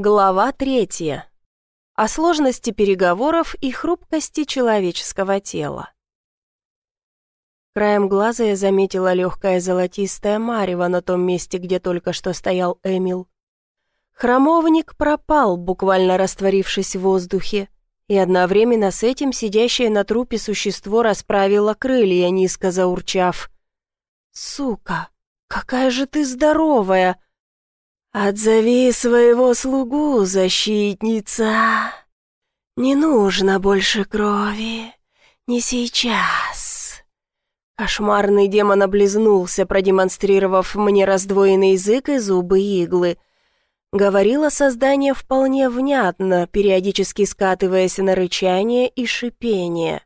Глава третья. О сложности переговоров и хрупкости человеческого тела. Краем глаза я заметила легкое золотистое марево на том месте, где только что стоял Эмил. Хромовник пропал, буквально растворившись в воздухе, и одновременно с этим сидящее на трупе существо расправило крылья, низко заурчав. «Сука, какая же ты здоровая!» «Отзови своего слугу, защитница. Не нужно больше крови. Не сейчас». Кошмарный демон облизнулся, продемонстрировав мне раздвоенный язык и зубы иглы. Говорило создание вполне внятно, периодически скатываясь на рычание и шипение.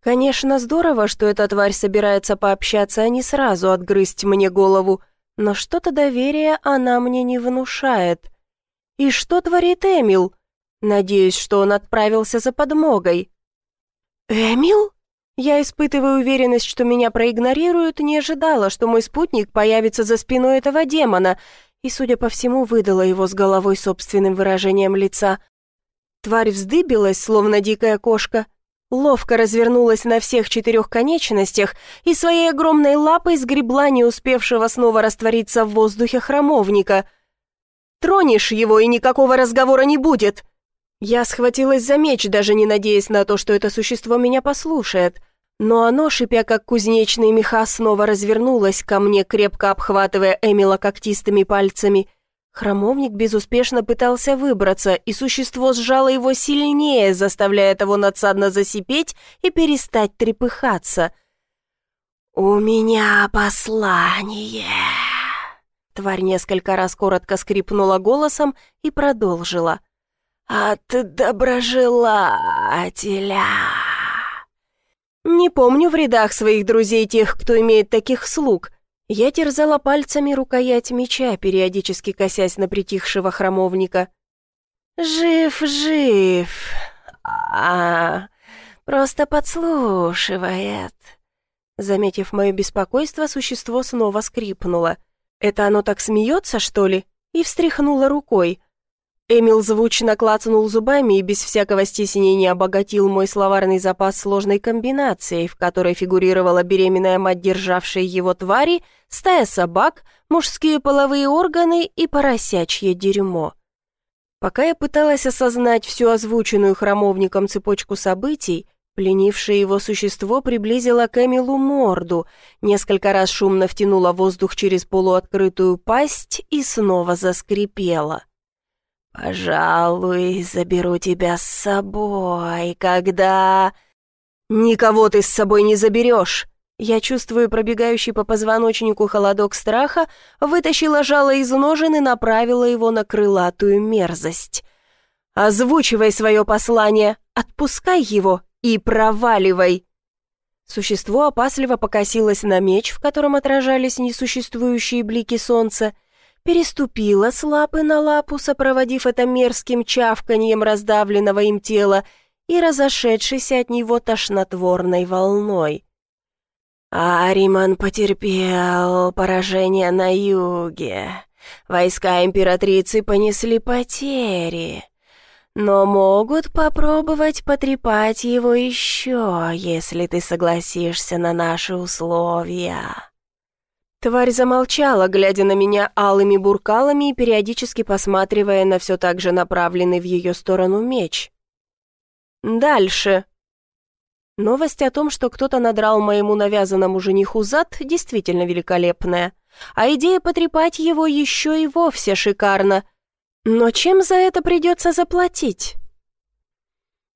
Конечно, здорово, что эта тварь собирается пообщаться, а не сразу отгрызть мне голову, но что-то доверия она мне не внушает. И что творит Эмил? Надеюсь, что он отправился за подмогой. «Эмил?» Я испытываю уверенность, что меня проигнорируют, не ожидала, что мой спутник появится за спиной этого демона, и, судя по всему, выдала его с головой собственным выражением лица. Тварь вздыбилась, словно дикая кошка, ловко развернулась на всех четырех конечностях и своей огромной лапой сгребла не успевшего снова раствориться в воздухе храмовника. «Тронешь его, и никакого разговора не будет!» Я схватилась за меч, даже не надеясь на то, что это существо меня послушает. Но оно, шипя как кузнечные меха, снова развернулось ко мне, крепко обхватывая Эмила когтистыми пальцами – Хромовник безуспешно пытался выбраться, и существо сжало его сильнее, заставляя того надсадно засипеть и перестать трепыхаться. «У меня послание!» Тварь несколько раз коротко скрипнула голосом и продолжила. «От доброжелателя!» Не помню в рядах своих друзей тех, кто имеет таких слуг, я терзала пальцами рукоять меча, периодически косясь на притихшего храмовника. «Жив, жив! А, просто подслушивает!» Заметив мое беспокойство, существо снова скрипнуло. «Это оно так смеется, что ли?» И встряхнуло рукой. Эмил звучно клацнул зубами и без всякого стеснения обогатил мой словарный запас сложной комбинацией, в которой фигурировала беременная мать, державшая его твари, стая собак, мужские половые органы и поросячье дерьмо. Пока я пыталась осознать всю озвученную храмовником цепочку событий, пленившее его существо приблизило к Эмилу морду, несколько раз шумно втянуло воздух через полуоткрытую пасть и снова заскрипело. «Пожалуй, заберу тебя с собой, когда...» «Никого ты с собой не заберешь!» Я чувствую пробегающий по позвоночнику холодок страха, вытащила жало из ножен и направила его на крылатую мерзость. «Озвучивай свое послание, отпускай его и проваливай!» Существо опасливо покосилось на меч, в котором отражались несуществующие блики солнца, переступила с лапы на лапу, сопроводив это мерзким чавканьем раздавленного им тела и разошедшейся от него тошнотворной волной. Ариман потерпел поражение на юге. Войска императрицы понесли потери, но могут попробовать потрепать его еще, если ты согласишься на наши условия. Тварь замолчала, глядя на меня алыми буркалами и периодически посматривая на все так же направленный в ее сторону меч. Дальше. Новость о том, что кто-то надрал моему навязанному жениху зад, действительно великолепная. А идея потрепать его еще и вовсе шикарна. Но чем за это придется заплатить?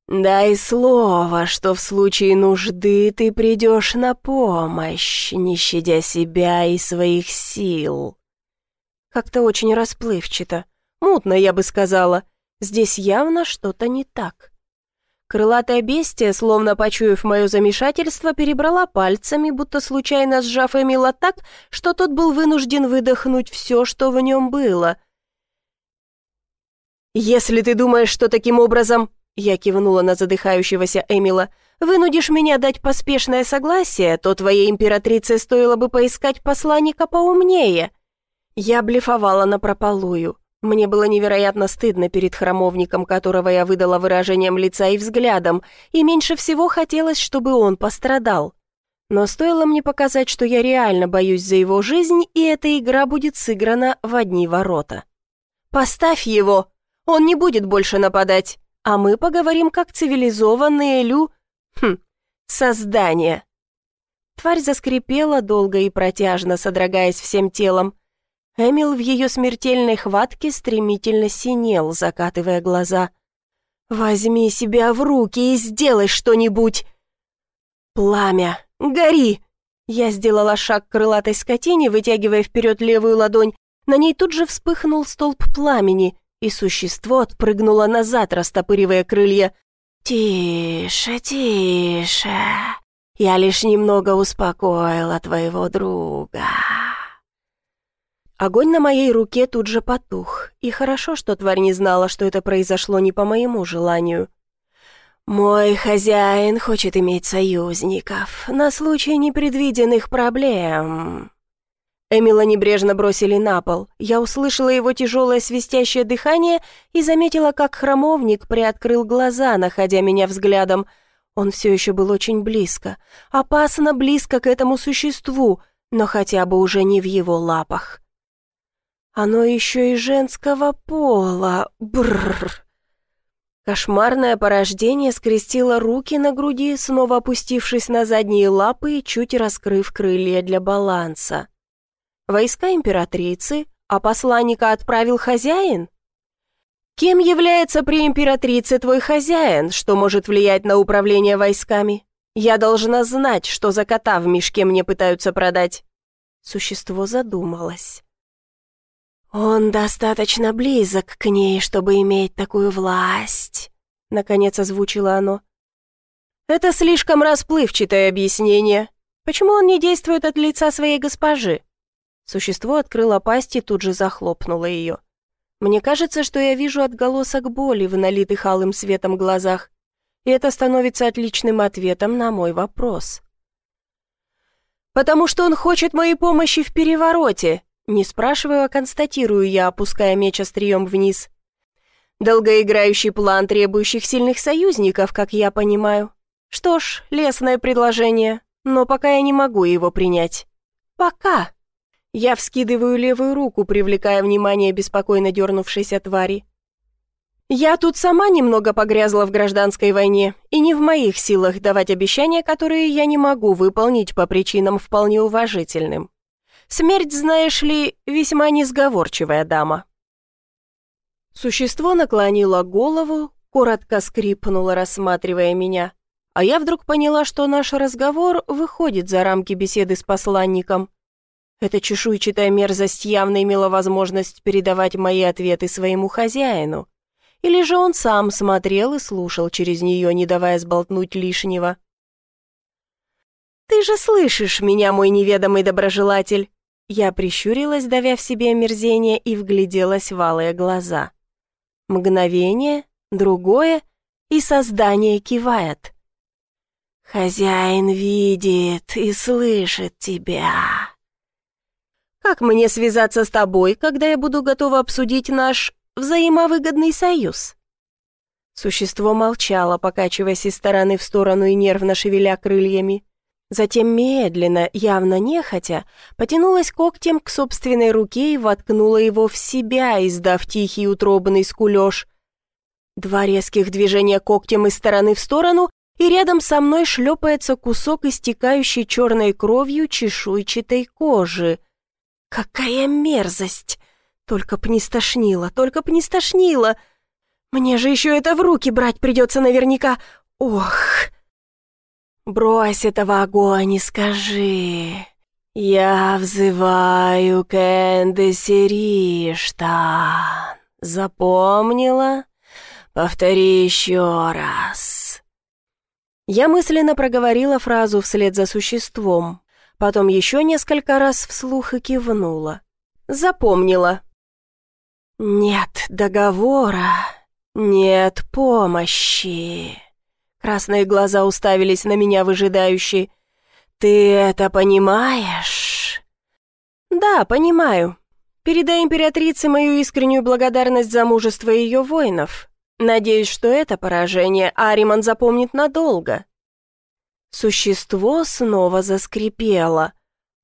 «Дай слово, что в случае нужды ты придешь на помощь, не щадя себя и своих сил». Как-то очень расплывчато. Мутно, я бы сказала. Здесь явно что-то не так. Крылатая бестия, словно почуяв мое замешательство, перебрала пальцами, будто случайно сжав Эмила так, что тот был вынужден выдохнуть все, что в нем было. «Если ты думаешь, что таким образом я кивнула на задыхающегося Эмила. «Вынудишь меня дать поспешное согласие, то твоей императрице стоило бы поискать посланника поумнее». Я блефовала напропалую. Мне было невероятно стыдно перед храмовником, которого я выдала выражением лица и взглядом, и меньше всего хотелось, чтобы он пострадал. Но стоило мне показать, что я реально боюсь за его жизнь, и эта игра будет сыграна в одни ворота. «Поставь его! Он не будет больше нападать, а мы поговорим как цивилизованные лю... Хм, создания!» Тварь заскрипела долго и протяжно, содрогаясь всем телом. Эмил в ее смертельной хватке стремительно синел, закатывая глаза. «Возьми себя в руки и сделай что-нибудь!» «Пламя! Гори!» Я сделала шаг к крылатой скотине, вытягивая вперед левую ладонь. На ней тут же вспыхнул столб пламени, и существо отпрыгнуло назад, растопыривая крылья. «Тише, тише! Я лишь немного успокоила твоего друга!» Огонь на моей руке тут же потух, и хорошо, что тварь не знала, что это произошло не по моему желанию. «Мой хозяин хочет иметь союзников на случай непредвиденных проблем». Эмила небрежно бросили на пол. Я услышала его тяжелое свистящее дыхание и заметила, как храмовник приоткрыл глаза, находя меня взглядом. Он все еще был очень близко, опасно близко к этому существу, но хотя бы уже не в его лапах. Оно еще и женского пола. Бррр. Кошмарное порождение скрестило руки на груди, снова опустившись на задние лапы и чуть раскрыв крылья для баланса. Войска императрицы, а посланника отправил хозяин? Кем является при императрице твой хозяин, что может влиять на управление войсками? Я должна знать, что за кота в мешке мне пытаются продать. Существо задумалось. «Он достаточно близок к ней, чтобы иметь такую власть», — наконец озвучило оно. «Это слишком расплывчатое объяснение. Почему он не действует от лица своей госпожи?» Существо открыло пасть и тут же захлопнуло ее. Мне кажется, что я вижу отголосок боли в налитых алым светом глазах, и это становится отличным ответом на мой вопрос. «Потому что он хочет моей помощи в перевороте», не спрашиваю, а констатирую я, опуская меч острием вниз. Долгоиграющий план требующих сильных союзников, как я понимаю. Что ж, лесное предложение, но пока я не могу его принять. Пока. Я вскидываю левую руку, привлекая внимание беспокойно дернувшейся твари. Я тут сама немного погрязла в гражданской войне, и не в моих силах давать обещания, которые я не могу выполнить по причинам вполне уважительным. Смерть, знаешь ли, весьма несговорчивая дама». Существо наклонило голову, коротко скрипнуло, рассматривая меня, а я вдруг поняла, что наш разговор выходит за рамки беседы с посланником. Эта чешуйчатая мерзость явно имела возможность передавать мои ответы своему хозяину. Или же он сам смотрел и слушал через нее, не давая сболтнуть лишнего. «Ты же слышишь меня, мой неведомый доброжелатель!» Я прищурилась, давя в себе омерзение, и вгляделась в алые глаза. Мгновение, другое, и создание кивает. «Хозяин видит и слышит тебя». «Как мне связаться с тобой, когда я буду готова обсудить наш взаимовыгодный союз?» Существо молчало, покачиваясь из стороны в сторону и нервно шевеля крыльями. Затем медленно, явно нехотя, потянулась когтем к собственной руке и воткнула его в себя, издав тихий утробный скулеж. Два резких движения когтем из стороны в сторону, и рядом со мной шлепается кусок истекающей черной кровью чешуйчатой кожи. Какая мерзость! Только б не стошнило, только б не стошнило! Мне же еще это в руки брать придется наверняка. Ох! «Брось этого огонь и скажи, я взываю Кэнде Сириштан. Запомнила? Повтори еще раз». Я мысленно проговорила фразу вслед за существом, потом еще несколько раз вслух и кивнула. Запомнила. «Нет договора, нет помощи». Красные глаза уставились на меня выжидающие. «Ты это понимаешь?» «Да, понимаю. Передай императрице мою искреннюю благодарность за мужество ее воинов. Надеюсь, что это поражение Ариман запомнит надолго». Существо снова заскрипело,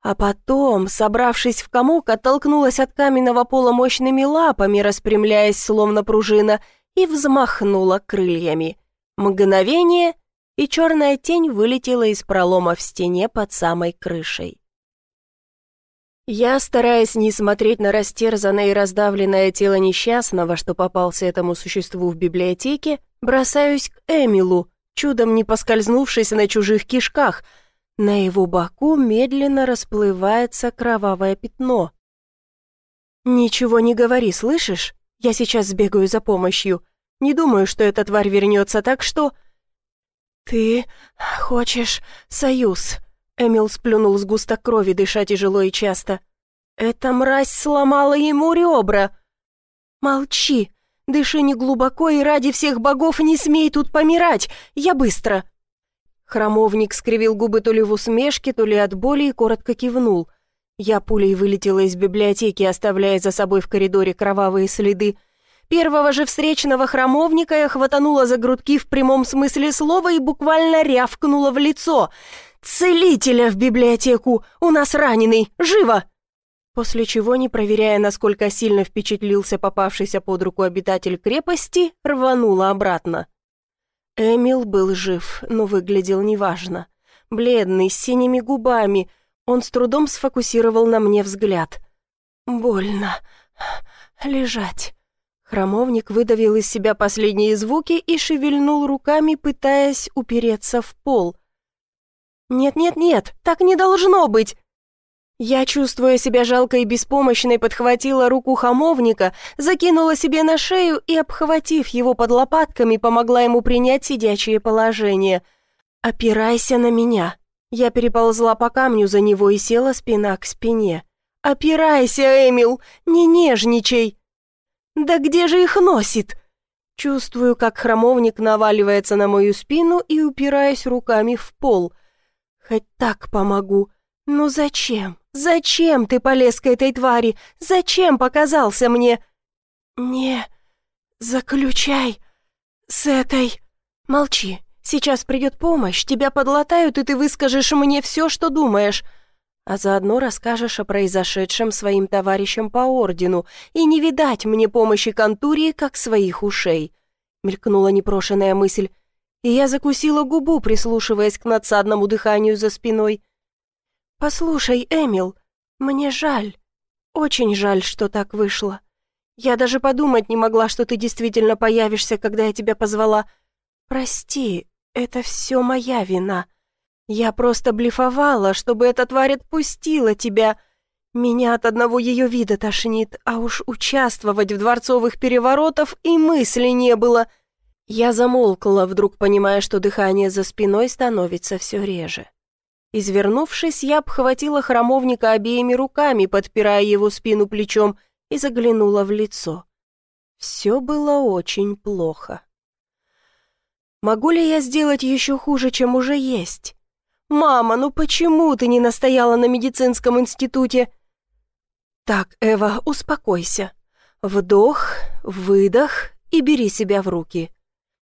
а потом, собравшись в комок, оттолкнулось от каменного пола мощными лапами, распрямляясь словно пружина, и взмахнуло крыльями. Мгновение, и черная тень вылетела из пролома в стене под самой крышей. Я, стараясь не смотреть на растерзанное и раздавленное тело несчастного, что попался этому существу в библиотеке, бросаюсь к Эмилу, чудом не поскользнувшись на чужих кишках. На его боку медленно расплывается кровавое пятно. «Ничего не говори, слышишь? Я сейчас сбегаю за помощью. Не думаю, что эта тварь вернется, так что...» «Ты хочешь союз?» Эмил сплюнул с густок крови, дыша тяжело и часто. «Эта мразь сломала ему ребра!» «Молчи! Дыши не глубоко и ради всех богов не смей тут помирать! Я быстро!» Хромовник скривил губы то ли в усмешке, то ли от боли и коротко кивнул. Я пулей вылетела из библиотеки, оставляя за собой в коридоре кровавые следы. Первого же встречного хромовника я хватанула за грудки в прямом смысле слова и буквально рявкнула в лицо — «Целителя в библиотеку! У нас раненый! Живо!» После чего, не проверяя, насколько сильно впечатлился попавшийся под руку обитатель крепости, рванула обратно. Эмил был жив, но выглядел неважно. Бледный, с синими губами, он с трудом сфокусировал на мне взгляд. «Больно. Лежать». Хромовник выдавил из себя последние звуки и шевельнул руками, пытаясь упереться в пол. «Нет-нет-нет, так не должно быть!» Я, чувствуя себя жалкой и беспомощной, подхватила руку хамовника, закинула себе на шею и, обхватив его под лопатками, помогла ему принять сидячее положение. «Опирайся на меня!» Я переползла по камню за него и села спина к спине. «Опирайся, Эмил! Не нежничай!» «Да где же их носит?» Чувствую, как храмовник наваливается на мою спину и упираюсь руками в пол. Хоть так помогу. Ну зачем? Зачем ты полез к этой твари? Зачем показался мне? Не заключай с этой... Молчи. Сейчас придет помощь, тебя подлатают, и ты выскажешь мне все, что думаешь. А заодно расскажешь о произошедшем своим товарищам по ордену, и не видать мне помощи Контурии, как своих ушей. Мелькнула непрошенная мысль и я закусила губу, прислушиваясь к надсадному дыханию за спиной. «Послушай, Эмил, мне жаль, очень жаль, что так вышло. Я даже подумать не могла, что ты действительно появишься, когда я тебя позвала. Прости, это все моя вина. Я просто блефовала, чтобы эта тварь отпустила тебя. Меня от одного ее вида тошнит, а уж участвовать в дворцовых переворотах и мысли не было». Я замолкла, вдруг понимая, что дыхание за спиной становится все реже. Извернувшись, я обхватила храмовника обеими руками, подпирая его спину плечом, и заглянула в лицо. Все было очень плохо. Могу ли я сделать еще хуже, чем уже есть? «Мама, ну почему ты не настояла на медицинском институте?» «Так, Эва, успокойся. Вдох, выдох и бери себя в руки.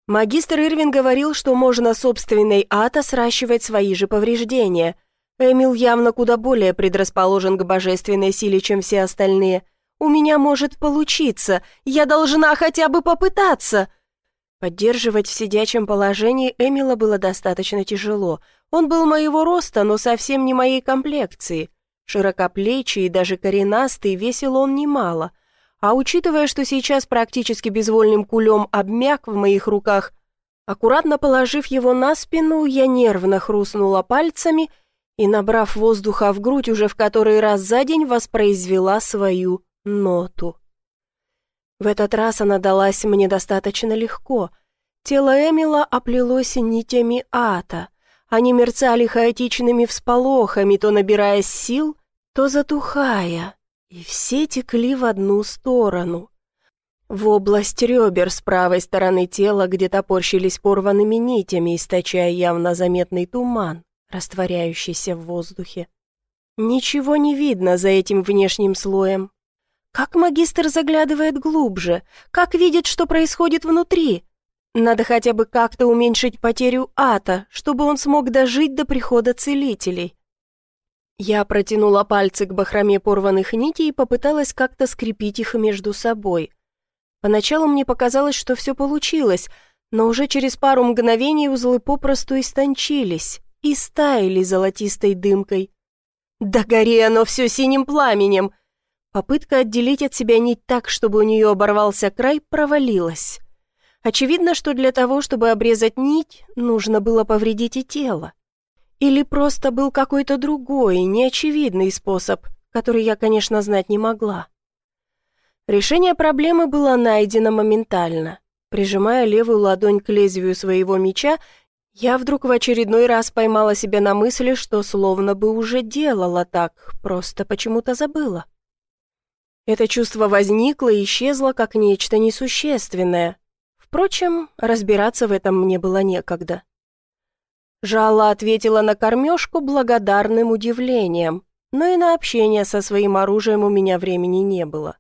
Магистр Ирвин говорил, что можно собственной ата сращивать свои же повреждения. Эмил явно куда более предрасположен к божественной силе, чем все остальные. «У меня может получиться. Я должна хотя бы попытаться!» Поддерживать в сидячем положении Эмила было достаточно тяжело. Он был моего роста, но совсем не моей комплекции. Широкоплечий и даже коренастый, весил он немало – а учитывая, что сейчас практически безвольным кулем обмяк в моих руках, аккуратно положив его на спину, я нервно хрустнула пальцами и, набрав воздуха в грудь, уже в который раз за день воспроизвела свою ноту. В этот раз она далась мне достаточно легко. Тело Эмила оплелось нитями ата. Они мерцали хаотичными всполохами, то набирая сил, то затухая, и все текли в одну сторону. В область ребер с правой стороны тела, где топорщились порванными нитями, источая явно заметный туман, растворяющийся в воздухе. Ничего не видно за этим внешним слоем. Как магистр заглядывает глубже? Как видит, что происходит внутри? Надо хотя бы как-то уменьшить потерю ата, чтобы он смог дожить до прихода целителей. Я протянула пальцы к бахроме порванных нитей и попыталась как-то скрепить их между собой. Поначалу мне показалось, что все получилось, но уже через пару мгновений узлы попросту истончились и стаяли золотистой дымкой. Да гори оно все синим пламенем! Попытка отделить от себя нить так, чтобы у нее оборвался край, провалилась. Очевидно, что для того, чтобы обрезать нить, нужно было повредить и тело. Или просто был какой-то другой, неочевидный способ, который я, конечно, знать не могла. Решение проблемы было найдено моментально. Прижимая левую ладонь к лезвию своего меча, я вдруг в очередной раз поймала себя на мысли, что словно бы уже делала так, просто почему-то забыла. Это чувство возникло и исчезло как нечто несущественное. Впрочем, разбираться в этом мне было некогда. Жала ответила на кормежку благодарным удивлением, но и на общение со своим оружием у меня времени не было.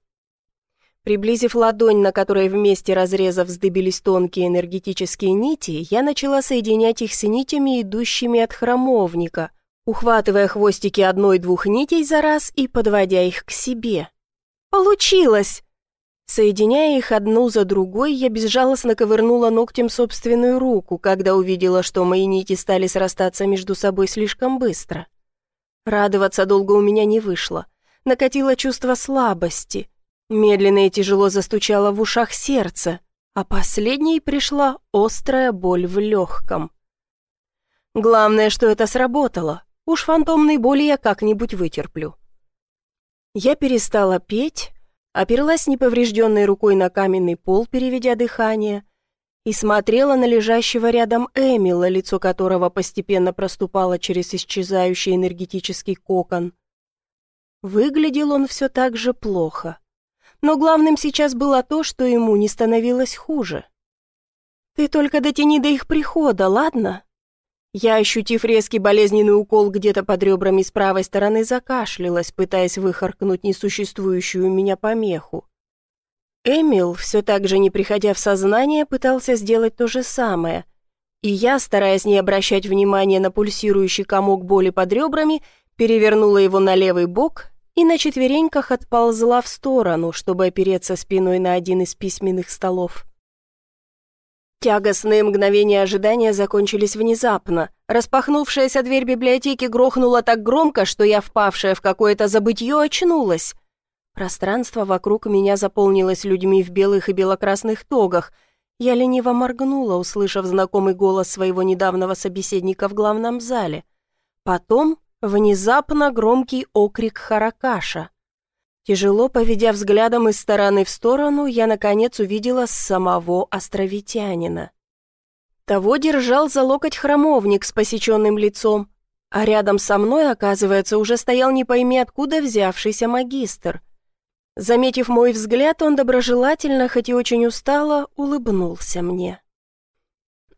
Приблизив ладонь, на которой вместе разрезав вздыбились тонкие энергетические нити, я начала соединять их с нитями, идущими от храмовника, ухватывая хвостики одной-двух нитей за раз и подводя их к себе. «Получилось!» Соединяя их одну за другой, я безжалостно ковырнула ногтем собственную руку, когда увидела, что мои нити стали срастаться между собой слишком быстро. Радоваться долго у меня не вышло. Накатило чувство слабости. Медленно и тяжело застучало в ушах сердце, а последней пришла острая боль в легком. Главное, что это сработало. Уж фантомной боли я как-нибудь вытерплю. Я перестала петь, оперлась неповрежденной рукой на каменный пол, переведя дыхание, и смотрела на лежащего рядом Эмила, лицо которого постепенно проступало через исчезающий энергетический кокон. Выглядел он все так же плохо. Но главным сейчас было то, что ему не становилось хуже. «Ты только дотяни до их прихода, ладно?» Я, ощутив резкий болезненный укол где-то под ребрами с правой стороны, закашлялась, пытаясь выхаркнуть несуществующую у меня помеху. Эмил, все так же не приходя в сознание, пытался сделать то же самое. И я, стараясь не обращать внимания на пульсирующий комок боли под ребрами, перевернула его на левый бок и на четвереньках отползла в сторону, чтобы опереться спиной на один из письменных столов. Тягостные мгновения ожидания закончились внезапно. Распахнувшаяся дверь библиотеки грохнула так громко, что я, впавшая в какое-то забытье, очнулась. Пространство вокруг меня заполнилось людьми в белых и белокрасных тогах. Я лениво моргнула, услышав знакомый голос своего недавнего собеседника в главном зале. Потом Внезапно громкий окрик Харакаша. Тяжело поведя взглядом из стороны в сторону, я наконец увидела самого островитянина. Того держал за локоть храмовник с посеченным лицом, а рядом со мной, оказывается, уже стоял не пойми откуда взявшийся магистр. Заметив мой взгляд, он доброжелательно, хоть и очень устало, улыбнулся мне.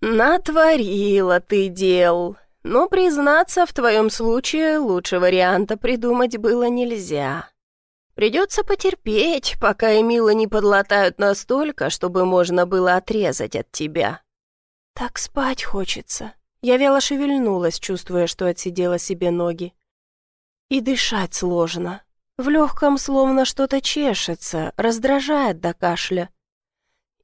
«Натворила ты дел!» Но, признаться, в твоем случае лучше варианта придумать было нельзя. Придется потерпеть, пока Эмила не подлатают настолько, чтобы можно было отрезать от тебя. Так спать хочется. Я вяло шевельнулась, чувствуя, что отсидела себе ноги. И дышать сложно. В легком словно что-то чешется, раздражает до кашля.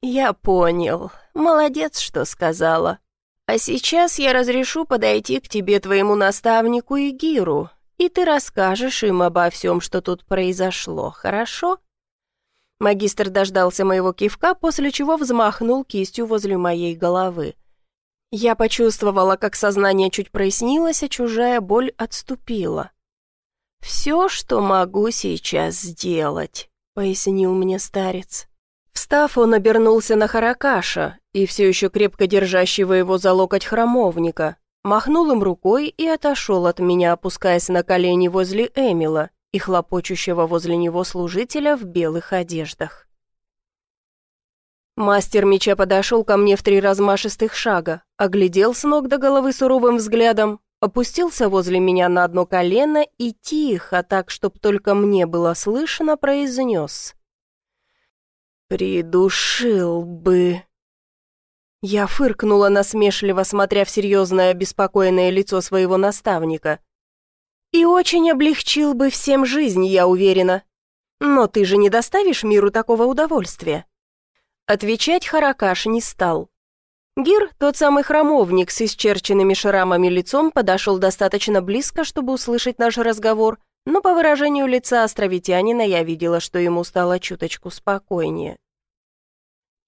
Я понял. Молодец, что сказала. А сейчас я разрешу подойти к тебе, твоему наставнику Игиру, и ты расскажешь им обо всем, что тут произошло, хорошо?» Магистр дождался моего кивка, после чего взмахнул кистью возле моей головы. Я почувствовала, как сознание чуть прояснилось, а чужая боль отступила. «Все, что могу сейчас сделать», — пояснил мне старец. Встав, он обернулся на Харакаша и все еще крепко держащего его за локоть храмовника, махнул им рукой и отошел от меня, опускаясь на колени возле Эмила и хлопочущего возле него служителя в белых одеждах. Мастер меча подошел ко мне в три размашистых шага, оглядел с ног до головы суровым взглядом, опустился возле меня на одно колено и тихо, так, чтоб только мне было слышно, произнес. «Придушил бы...» Я фыркнула насмешливо, смотря в серьезное, обеспокоенное лицо своего наставника. «И очень облегчил бы всем жизнь, я уверена. Но ты же не доставишь миру такого удовольствия». Отвечать Харакаш не стал. Гир, тот самый храмовник с исчерченными шрамами лицом, подошел достаточно близко, чтобы услышать наш разговор, но по выражению лица островитянина я видела, что ему стало чуточку спокойнее.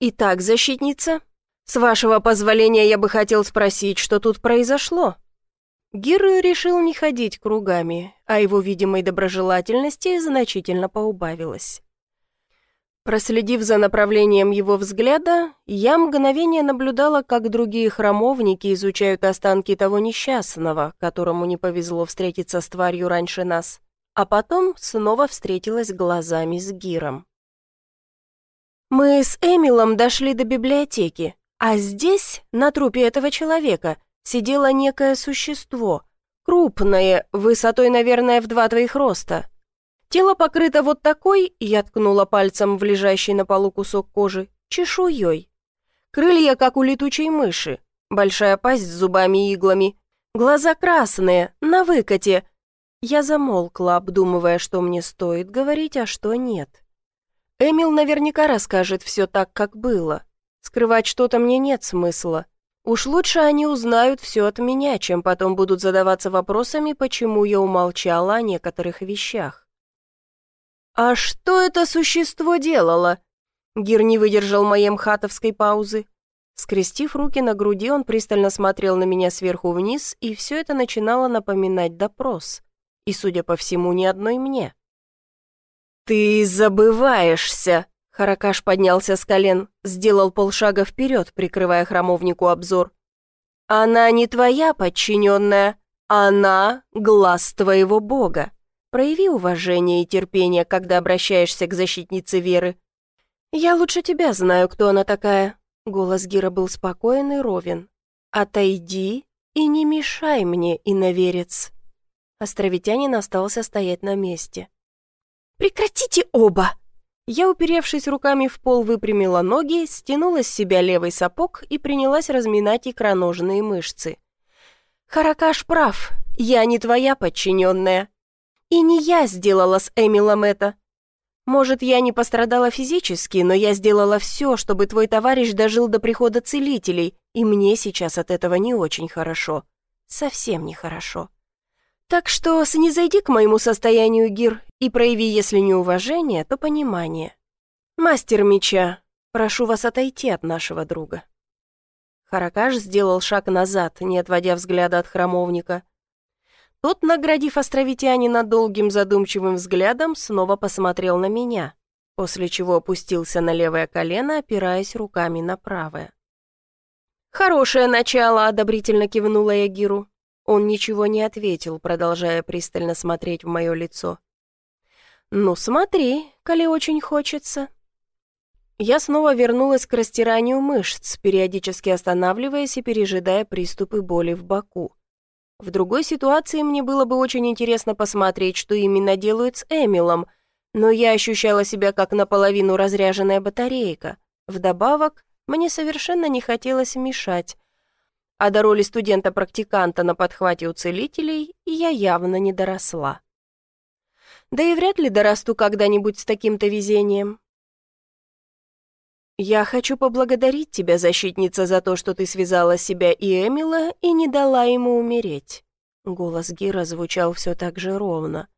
«Итак, защитница, с вашего позволения я бы хотел спросить, что тут произошло?» Гир решил не ходить кругами, а его видимой доброжелательности значительно поубавилось. Проследив за направлением его взгляда, я мгновение наблюдала, как другие храмовники изучают останки того несчастного, которому не повезло встретиться с тварью раньше нас, а потом снова встретилась глазами с Гиром. Мы с Эмилом дошли до библиотеки, а здесь, на трупе этого человека, сидело некое существо, крупное, высотой, наверное, в два твоих роста, Тело покрыто вот такой, я ткнула пальцем в лежащий на полу кусок кожи, чешуей. Крылья, как у летучей мыши, большая пасть с зубами и иглами, глаза красные, на выкате. Я замолкла, обдумывая, что мне стоит говорить, а что нет. Эмил наверняка расскажет все так, как было. Скрывать что-то мне нет смысла. Уж лучше они узнают все от меня, чем потом будут задаваться вопросами, почему я умолчала о некоторых вещах. «А что это существо делало?» Гир не выдержал моей мхатовской паузы. Скрестив руки на груди, он пристально смотрел на меня сверху вниз, и все это начинало напоминать допрос. И, судя по всему, ни одной мне. «Ты забываешься!» Харакаш поднялся с колен, сделал полшага вперед, прикрывая храмовнику обзор. «Она не твоя подчиненная, она — глаз твоего бога. Прояви уважение и терпение, когда обращаешься к защитнице Веры. Я лучше тебя знаю, кто она такая. Голос Гира был спокоен и ровен. Отойди и не мешай мне, иноверец. Островитянин остался стоять на месте. «Прекратите оба!» Я, уперевшись руками в пол, выпрямила ноги, стянула с себя левый сапог и принялась разминать икроножные мышцы. «Харакаш прав, я не твоя подчиненная. И не я сделала с Эмилом это. Может, я не пострадала физически, но я сделала все, чтобы твой товарищ дожил до прихода целителей, и мне сейчас от этого не очень хорошо. Совсем нехорошо. Так что снизойди к моему состоянию, Гир, и прояви, если не уважение, то понимание. Мастер меча, прошу вас отойти от нашего друга. Харакаш сделал шаг назад, не отводя взгляда от храмовника. Тот, наградив островитянина долгим задумчивым взглядом, снова посмотрел на меня, после чего опустился на левое колено, опираясь руками на правое. «Хорошее начало», — одобрительно кивнула я Гиру. Он ничего не ответил, продолжая пристально смотреть в мое лицо. «Ну, смотри, коли очень хочется». Я снова вернулась к растиранию мышц, периодически останавливаясь и пережидая приступы боли в боку. В другой ситуации мне было бы очень интересно посмотреть, что именно делают с Эмилом, но я ощущала себя как наполовину разряженная батарейка. Вдобавок, мне совершенно не хотелось мешать. А до роли студента-практиканта на подхвате у целителей я явно не доросла. Да и вряд ли дорасту когда-нибудь с таким-то везением. «Я хочу поблагодарить тебя, защитница, за то, что ты связала себя и Эмила и не дала ему умереть». Голос Гира звучал все так же ровно.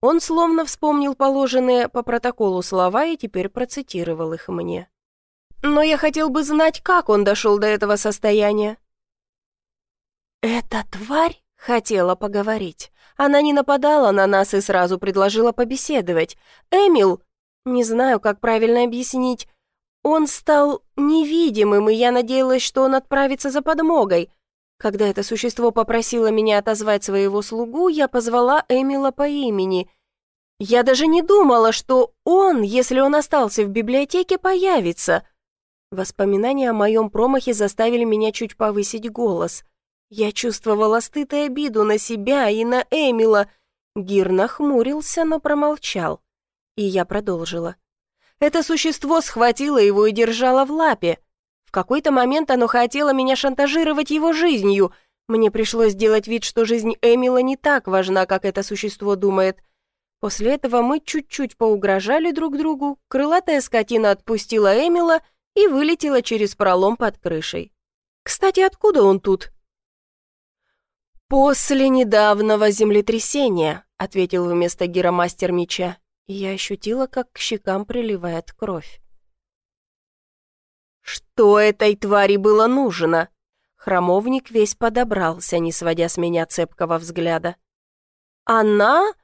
Он словно вспомнил положенные по протоколу слова и теперь процитировал их мне. «Но я хотел бы знать, как он дошел до этого состояния». «Эта тварь хотела поговорить. Она не нападала на нас и сразу предложила побеседовать. Эмил, не знаю, как правильно объяснить, он стал невидимым, и я надеялась, что он отправится за подмогой. Когда это существо попросило меня отозвать своего слугу, я позвала Эмила по имени. Я даже не думала, что он, если он остался в библиотеке, появится. Воспоминания о моем промахе заставили меня чуть повысить голос. Я чувствовала стыд и обиду на себя и на Эмила. Гир нахмурился, но промолчал. И я продолжила. Это существо схватило его и держало в лапе. В какой-то момент оно хотело меня шантажировать его жизнью. Мне пришлось сделать вид, что жизнь Эмила не так важна, как это существо думает. После этого мы чуть-чуть поугрожали друг другу, крылатая скотина отпустила Эмила и вылетела через пролом под крышей. Кстати, откуда он тут? «После недавнего землетрясения», — ответил вместо Гира мастер меча, я ощутила, как к щекам приливает кровь. «Что этой твари было нужно?» Хромовник весь подобрался, не сводя с меня цепкого взгляда. «Она?»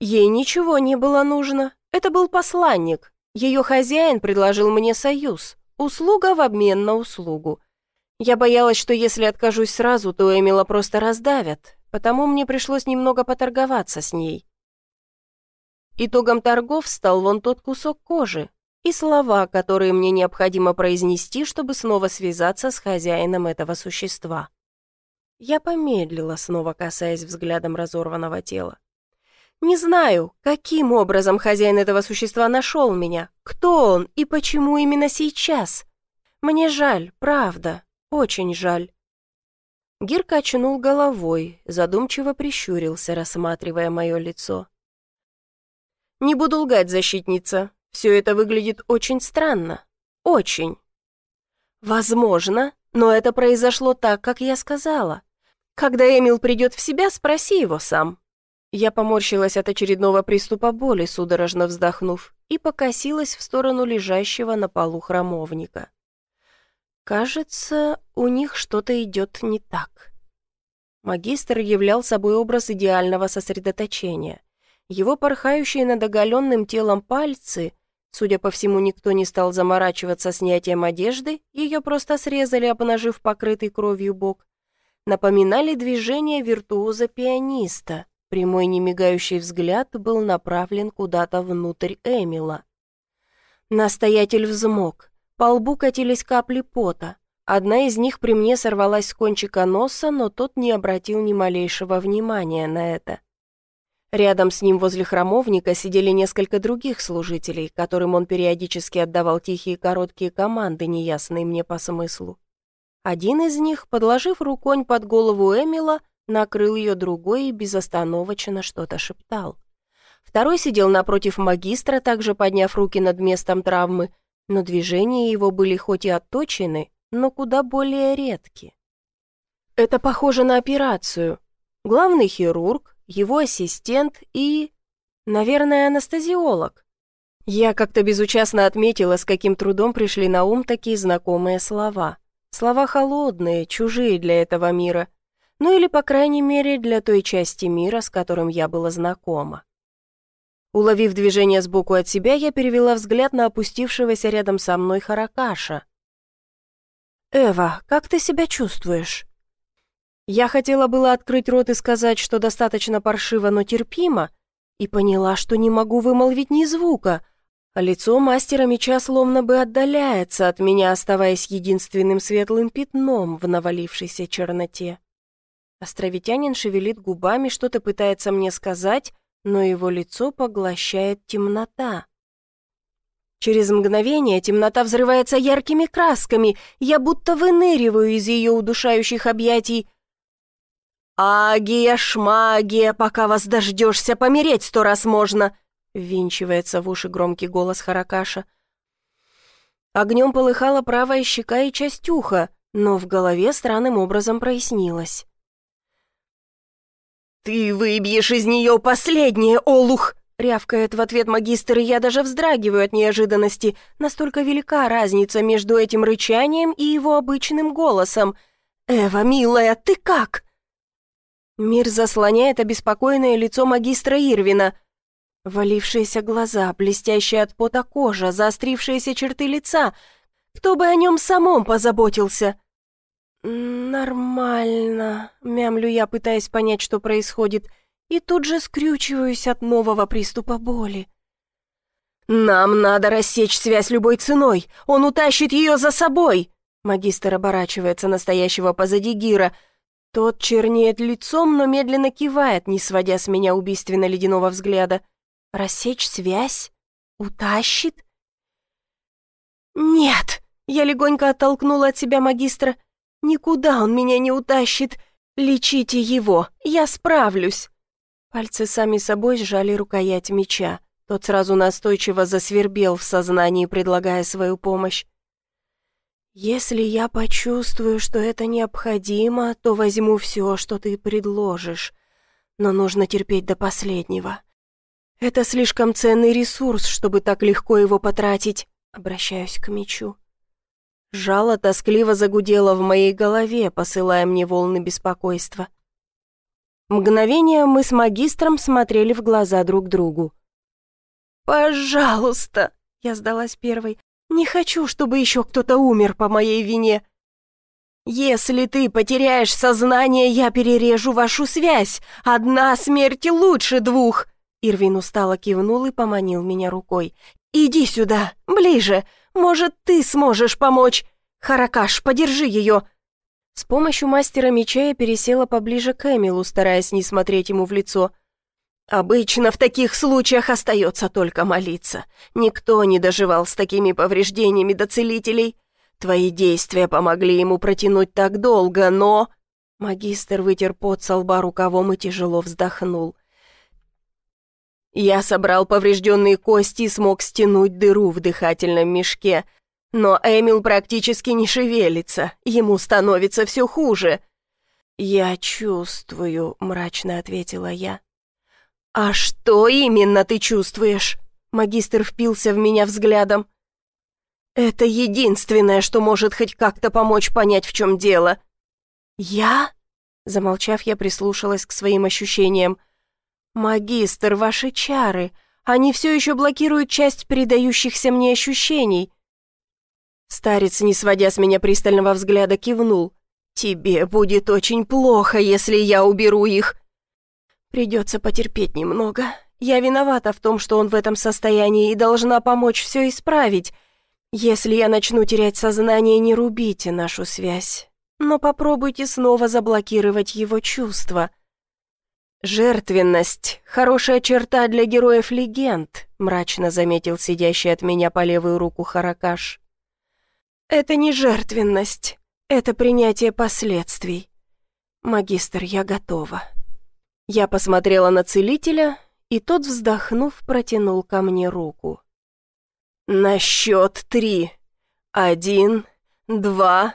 Ей ничего не было нужно. Это был посланник. Ее хозяин предложил мне союз. Услуга в обмен на услугу. Я боялась, что если откажусь сразу, то Эмила просто раздавят, потому мне пришлось немного поторговаться с ней. Итогом торгов стал вон тот кусок кожи и слова, которые мне необходимо произнести, чтобы снова связаться с хозяином этого существа. Я помедлила, снова касаясь взглядом разорванного тела. Не знаю, каким образом хозяин этого существа нашел меня, кто он и почему именно сейчас. Мне жаль, правда, очень жаль. Гир качнул головой, задумчиво прищурился, рассматривая мое лицо. «Не буду лгать, защитница. Все это выглядит очень странно. Очень. Возможно, но это произошло так, как я сказала. Когда Эмил придет в себя, спроси его сам. Я поморщилась от очередного приступа боли, судорожно вздохнув, и покосилась в сторону лежащего на полу храмовника. Кажется, у них что-то идет не так. Магистр являл собой образ идеального сосредоточения. Его порхающие над оголенным телом пальцы, судя по всему, никто не стал заморачиваться снятием одежды, ее просто срезали, обнажив покрытый кровью бок, напоминали движение виртуоза-пианиста — Прямой немигающий взгляд был направлен куда-то внутрь Эмила. Настоятель взмок. По лбу катились капли пота. Одна из них при мне сорвалась с кончика носа, но тот не обратил ни малейшего внимания на это. Рядом с ним возле храмовника сидели несколько других служителей, которым он периодически отдавал тихие короткие команды, неясные мне по смыслу. Один из них, подложив руконь под голову Эмила, накрыл ее другой и безостановочно что-то шептал. Второй сидел напротив магистра, также подняв руки над местом травмы, но движения его были хоть и отточены, но куда более редки. Это похоже на операцию. Главный хирург, его ассистент и... Наверное, анестезиолог. Я как-то безучастно отметила, с каким трудом пришли на ум такие знакомые слова. Слова холодные, чужие для этого мира, ну или, по крайней мере, для той части мира, с которым я была знакома. Уловив движение сбоку от себя, я перевела взгляд на опустившегося рядом со мной Харакаша. «Эва, как ты себя чувствуешь?» Я хотела было открыть рот и сказать, что достаточно паршиво, но терпимо, и поняла, что не могу вымолвить ни звука, а лицо мастера меча словно бы отдаляется от меня, оставаясь единственным светлым пятном в навалившейся черноте. Островитянин шевелит губами, что-то пытается мне сказать, но его лицо поглощает темнота. Через мгновение темнота взрывается яркими красками, я будто выныриваю из ее удушающих объятий. «Агия, шмагия, пока вас дождешься, помереть сто раз можно!» ввинчивается в уши громкий голос Харакаша. Огнем полыхала правая щека и часть уха, но в голове странным образом прояснилось. «Ты выбьешь из нее последнее, Олух!» Рявкает в ответ магистр, и я даже вздрагиваю от неожиданности. Настолько велика разница между этим рычанием и его обычным голосом. «Эва, милая, ты как?» Мир заслоняет обеспокоенное лицо магистра Ирвина. Валившиеся глаза, блестящая от пота кожа, заострившиеся черты лица. Кто бы о нем самом позаботился? «Нормально», — мямлю я, пытаясь понять, что происходит, и тут же скрючиваюсь от нового приступа боли. «Нам надо рассечь связь любой ценой! Он утащит ее за собой!» Магистр оборачивается настоящего позади Гира. Тот чернеет лицом, но медленно кивает, не сводя с меня убийственно-ледяного взгляда. Рассечь связь? Утащит? «Нет!» — я легонько оттолкнула от себя магистра. «Никуда он меня не утащит. Лечите его, я справлюсь!» Пальцы сами собой сжали рукоять меча. Тот сразу настойчиво засвербел в сознании, предлагая свою помощь. «Если я почувствую, что это необходимо, то возьму все, что ты предложишь. Но нужно терпеть до последнего. Это слишком ценный ресурс, чтобы так легко его потратить. Обращаюсь к мечу. Жало тоскливо загудело в моей голове, посылая мне волны беспокойства. Мгновение мы с магистром смотрели в глаза друг другу. «Пожалуйста!» — я сдалась первой. «Не хочу, чтобы еще кто-то умер по моей вине. Если ты потеряешь сознание, я перережу вашу связь. Одна смерть лучше двух!» Ирвин устало кивнул и поманил меня рукой. «Иди сюда, ближе. Может, ты сможешь помочь. Харакаш, подержи ее». С помощью мастера меча я пересела поближе к Эмилу, стараясь не смотреть ему в лицо. «Обычно в таких случаях остается только молиться. Никто не доживал с такими повреждениями до целителей. Твои действия помогли ему протянуть так долго, но...» Магистр вытер пот со лба рукавом и тяжело вздохнул. Я собрал поврежденные кости и смог стянуть дыру в дыхательном мешке. Но Эмил практически не шевелится, ему становится все хуже. «Я чувствую», — мрачно ответила я. «А что именно ты чувствуешь?» Магистр впился в меня взглядом. «Это единственное, что может хоть как-то помочь понять, в чем дело». «Я?» Замолчав, я прислушалась к своим ощущениям. «Магистр, ваши чары, они все еще блокируют часть передающихся мне ощущений». Старец, не сводя с меня пристального взгляда, кивнул. «Тебе будет очень плохо, если я уберу их». «Придется потерпеть немного. Я виновата в том, что он в этом состоянии и должна помочь все исправить. Если я начну терять сознание, не рубите нашу связь, но попробуйте снова заблокировать его чувства». «Жертвенность — хорошая черта для героев легенд», — мрачно заметил сидящий от меня по левую руку Харакаш. «Это не жертвенность, это принятие последствий. Магистр, я готова». Я посмотрела на целителя, и тот, вздохнув, протянул ко мне руку. «На счет три. Один, два...»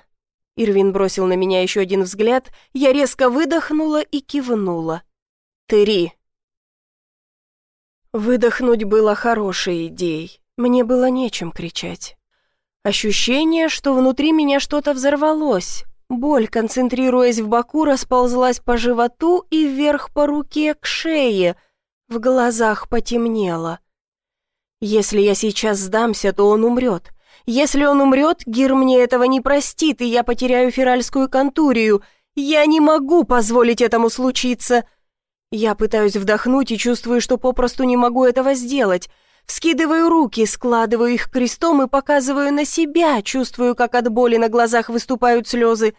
Ирвин бросил на меня еще один взгляд, я резко выдохнула и кивнула. Три. Выдохнуть было хорошей идеей. Мне было нечем кричать. Ощущение, что внутри меня что-то взорвалось. Боль, концентрируясь в боку, расползлась по животу и вверх по руке к шее. В глазах потемнело. Если я сейчас сдамся, то он умрет. Если он умрет, Гир мне этого не простит, и я потеряю феральскую контурию. Я не могу позволить этому случиться. Я пытаюсь вдохнуть и чувствую, что попросту не могу этого сделать. Вскидываю руки, складываю их крестом и показываю на себя, чувствую, как от боли на глазах выступают слезы.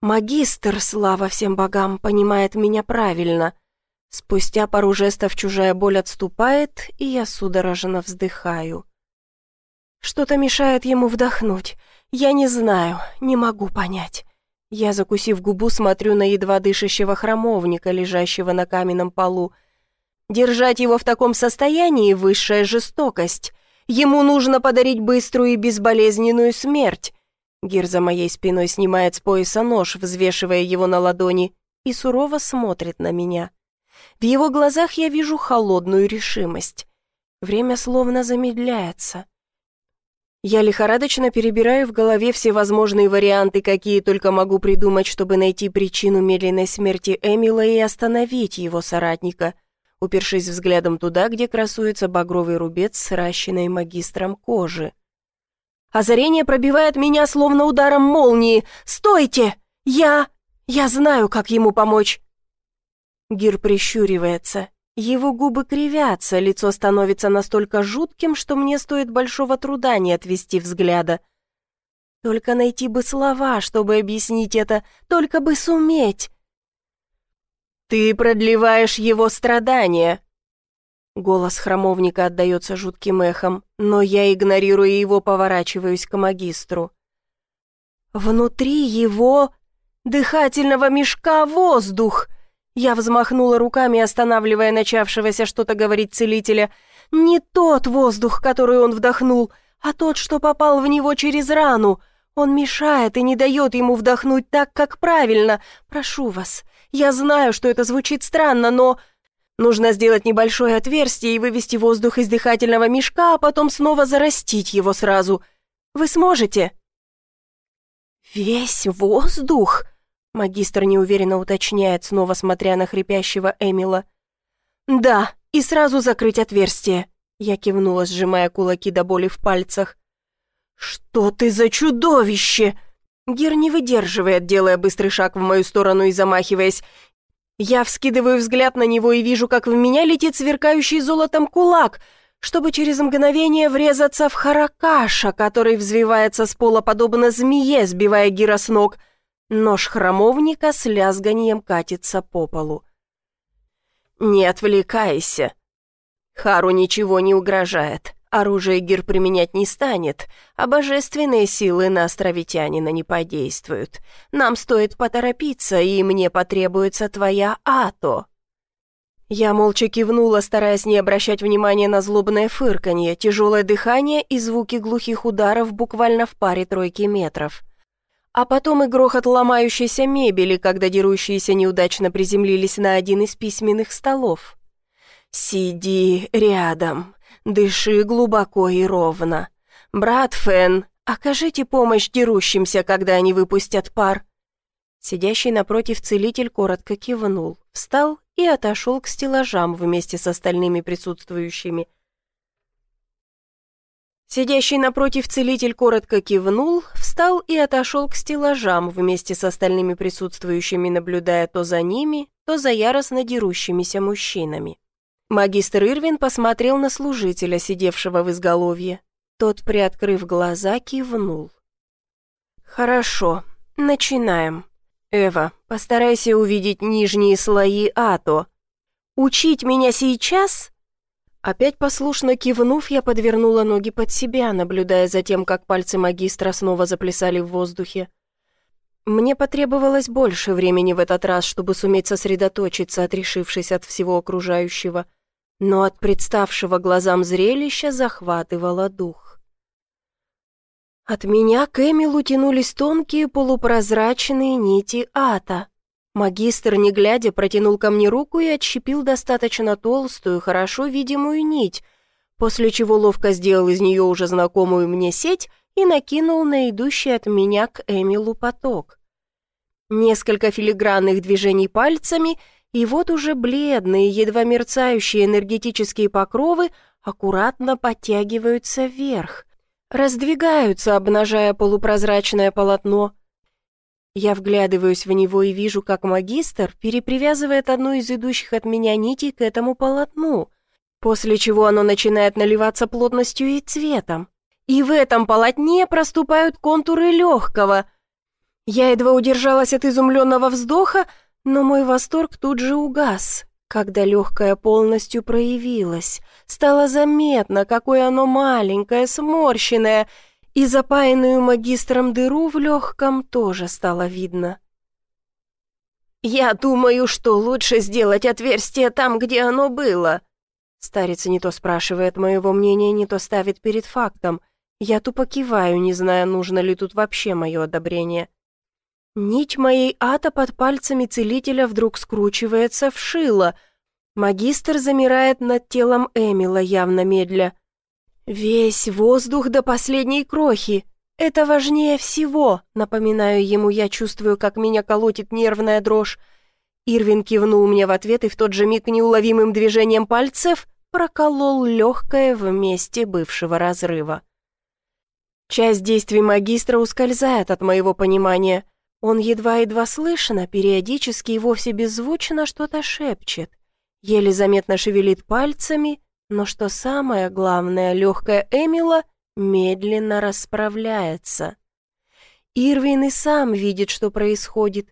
Магистр, слава всем богам, понимает меня правильно. Спустя пару жестов чужая боль отступает, и я судорожно вздыхаю. Что-то мешает ему вдохнуть. Я не знаю, не могу понять. Я, закусив губу, смотрю на едва дышащего храмовника, лежащего на каменном полу. Держать его в таком состоянии — высшая жестокость. Ему нужно подарить быструю и безболезненную смерть. Гир за моей спиной снимает с пояса нож, взвешивая его на ладони, и сурово смотрит на меня. В его глазах я вижу холодную решимость. Время словно замедляется. Я лихорадочно перебираю в голове все возможные варианты, какие только могу придумать, чтобы найти причину медленной смерти Эмила и остановить его соратника, упершись взглядом туда, где красуется багровый рубец с ращиной магистром кожи. Озарение пробивает меня словно ударом молнии. «Стойте! Я... я знаю, как ему помочь!» Гир прищуривается. Его губы кривятся, лицо становится настолько жутким, что мне стоит большого труда не отвести взгляда. Только найти бы слова, чтобы объяснить это, только бы суметь. «Ты продлеваешь его страдания!» Голос храмовника отдается жутким эхом, но я, игнорируя его, поворачиваюсь к магистру. Внутри его дыхательного мешка воздух. Я взмахнула руками, останавливая начавшегося что-то говорить целителя. Не тот воздух, который он вдохнул, а тот, что попал в него через рану. Он мешает и не дает ему вдохнуть так, как правильно. Прошу вас, я знаю, что это звучит странно, но... Нужно сделать небольшое отверстие и вывести воздух из дыхательного мешка, а потом снова зарастить его сразу. Вы сможете?» «Весь воздух?» Магистр неуверенно уточняет, снова смотря на хрипящего Эмила. «Да, и сразу закрыть отверстие», — я кивнула, сжимая кулаки до боли в пальцах. «Что ты за чудовище!» Гир не выдерживает, делая быстрый шаг в мою сторону и замахиваясь. Я вскидываю взгляд на него и вижу, как в меня летит сверкающий золотом кулак, чтобы через мгновение врезаться в Харакаша, который взвивается с пола подобно змее, сбивая Гира с ног — Нож храмовника с лязганием катится по полу. «Не отвлекайся!» Хару ничего не угрожает. Оружие Гир применять не станет, а божественные силы на островитянина не подействуют. Нам стоит поторопиться, и мне потребуется твоя Ато». Я молча кивнула, стараясь не обращать внимания на злобное фырканье, тяжелое дыхание и звуки глухих ударов буквально в паре тройки метров а потом и грохот ломающейся мебели, когда дерущиеся неудачно приземлились на один из письменных столов. «Сиди рядом, дыши глубоко и ровно. Брат Фен, окажите помощь дерущимся, когда они выпустят пар». Сидящий напротив целитель коротко кивнул, встал и отошел к стеллажам вместе с остальными присутствующими – Сидящий напротив целитель коротко кивнул, встал и отошел к стеллажам вместе с остальными присутствующими, наблюдая то за ними, то за яростно дерущимися мужчинами. Магистр Ирвин посмотрел на служителя, сидевшего в изголовье. Тот, приоткрыв глаза, кивнул. «Хорошо, начинаем. Эва, постарайся увидеть нижние слои ато. Учить меня сейчас Опять послушно кивнув, я подвернула ноги под себя, наблюдая за тем, как пальцы магистра снова заплясали в воздухе. Мне потребовалось больше времени в этот раз, чтобы суметь сосредоточиться, отрешившись от всего окружающего, но от представшего глазам зрелища захватывало дух. От меня к Эмилу тянулись тонкие полупрозрачные нити ата. Магистр, не глядя, протянул ко мне руку и отщепил достаточно толстую, хорошо видимую нить, после чего ловко сделал из нее уже знакомую мне сеть и накинул на идущий от меня к Эмилу поток. Несколько филигранных движений пальцами, и вот уже бледные, едва мерцающие энергетические покровы аккуратно подтягиваются вверх, раздвигаются, обнажая полупрозрачное полотно, я вглядываюсь в него и вижу, как магистр перепривязывает одну из идущих от меня нитей к этому полотну, после чего оно начинает наливаться плотностью и цветом. И в этом полотне проступают контуры легкого. Я едва удержалась от изумленного вздоха, но мой восторг тут же угас, когда легкое полностью проявилось. Стало заметно, какое оно маленькое, сморщенное — и запаянную магистром дыру в легком тоже стало видно. «Я думаю, что лучше сделать отверстие там, где оно было». Старица не то спрашивает моего мнения, не то ставит перед фактом. Я тупо киваю, не зная, нужно ли тут вообще мое одобрение. Нить моей ата под пальцами целителя вдруг скручивается в шило. Магистр замирает над телом Эмила, явно медля. «Весь воздух до последней крохи. Это важнее всего», напоминаю ему, я чувствую, как меня колотит нервная дрожь. Ирвин кивнул мне в ответ и в тот же миг неуловимым движением пальцев проколол легкое в месте бывшего разрыва. Часть действий магистра ускользает от моего понимания. Он едва-едва слышно, периодически и вовсе беззвучно что-то шепчет. Еле заметно шевелит пальцами, но что самое главное, легкая Эмила медленно расправляется. Ирвин и сам видит, что происходит.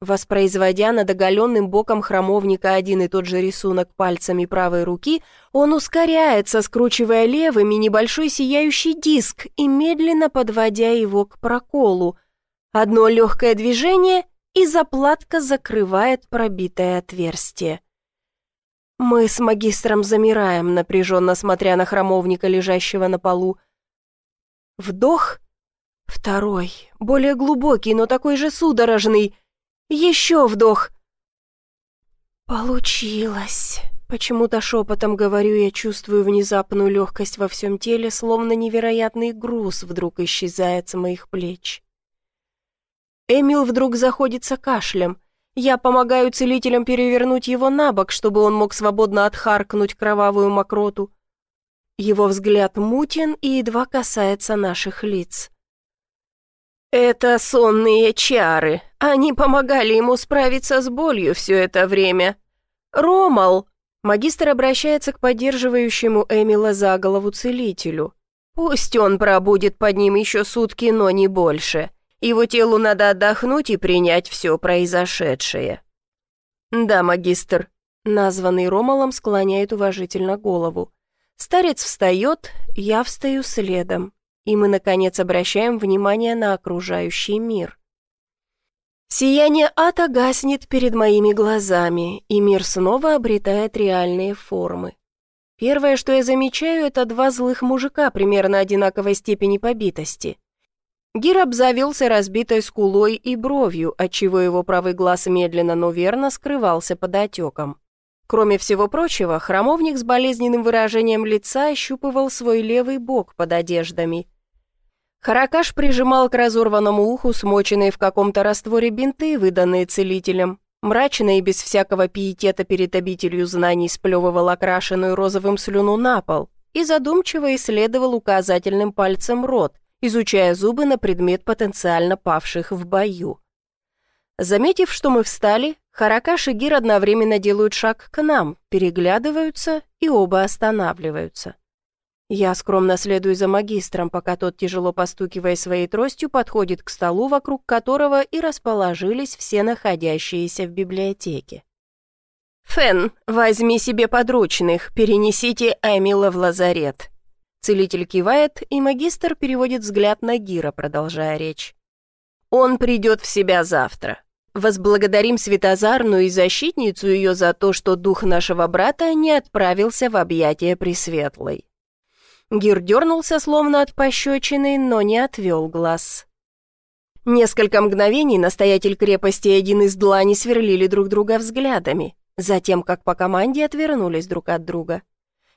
Воспроизводя над оголенным боком храмовника один и тот же рисунок пальцами правой руки, он ускоряется, скручивая левыми небольшой сияющий диск и медленно подводя его к проколу. Одно легкое движение, и заплатка закрывает пробитое отверстие. Мы с магистром замираем, напряженно смотря на храмовника, лежащего на полу. Вдох. Второй, более глубокий, но такой же судорожный. Еще вдох. Получилось. Почему-то шепотом говорю, я чувствую внезапную легкость во всем теле, словно невероятный груз вдруг исчезает с моих плеч. Эмил вдруг заходится кашлем. Я помогаю целителям перевернуть его на бок, чтобы он мог свободно отхаркнуть кровавую мокроту. Его взгляд мутен и едва касается наших лиц. «Это сонные чары. Они помогали ему справиться с болью все это время. Ромал!» Магистр обращается к поддерживающему Эмила за голову целителю. «Пусть он пробудет под ним еще сутки, но не больше. Его телу надо отдохнуть и принять все произошедшее». «Да, магистр», — названный Ромалом склоняет уважительно голову. Старец встает, я встаю следом, и мы, наконец, обращаем внимание на окружающий мир. Сияние ата гаснет перед моими глазами, и мир снова обретает реальные формы. Первое, что я замечаю, это два злых мужика примерно одинаковой степени побитости. Гир обзавелся разбитой скулой и бровью, отчего его правый глаз медленно, но верно скрывался под отеком. Кроме всего прочего, храмовник с болезненным выражением лица ощупывал свой левый бок под одеждами. Харакаш прижимал к разорванному уху смоченные в каком-то растворе бинты, выданные целителем. Мрачно и без всякого пиетета перед обителью знаний сплевывал окрашенную розовым слюну на пол и задумчиво исследовал указательным пальцем рот, изучая зубы на предмет потенциально павших в бою. Заметив, что мы встали, Харакаш и Гир одновременно делают шаг к нам, переглядываются и оба останавливаются. Я скромно следую за магистром, пока тот, тяжело постукивая своей тростью, подходит к столу, вокруг которого и расположились все находящиеся в библиотеке. «Фен, возьми себе подручных, перенесите Эмила в лазарет», Целитель кивает, и магистр переводит взгляд на Гира, продолжая речь. «Он придет в себя завтра. Возблагодарим Светозарну и защитницу ее за то, что дух нашего брата не отправился в объятия Пресветлой». Гир дернулся, словно от пощечины, но не отвел глаз. Несколько мгновений настоятель крепости и один из длани сверлили друг друга взглядами, затем, как по команде, отвернулись друг от друга.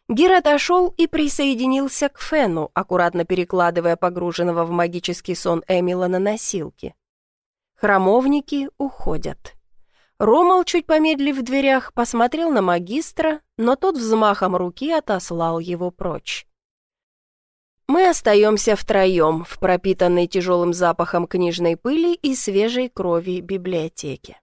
Гир отошел и присоединился к Фену, аккуратно перекладывая погруженного в магический сон Эмила на носилки. Храмовники уходят. Ромал, чуть помедлив в дверях, посмотрел на магистра, но тот взмахом руки отослал его прочь. Мы остаемся втроем в пропитанной тяжелым запахом книжной пыли и свежей крови библиотеке.